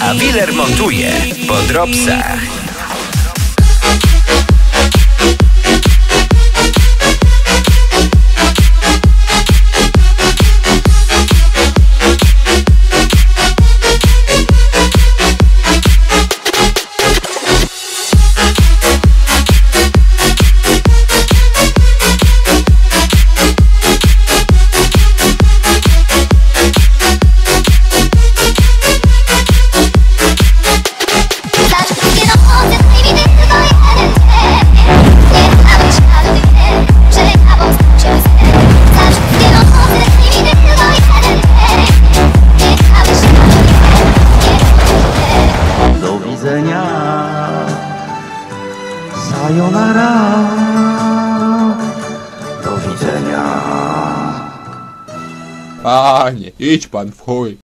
A Willer montuje po dropsach. Widzenia. Sayonara. Do widzenia. Panie, idź pan w chuj.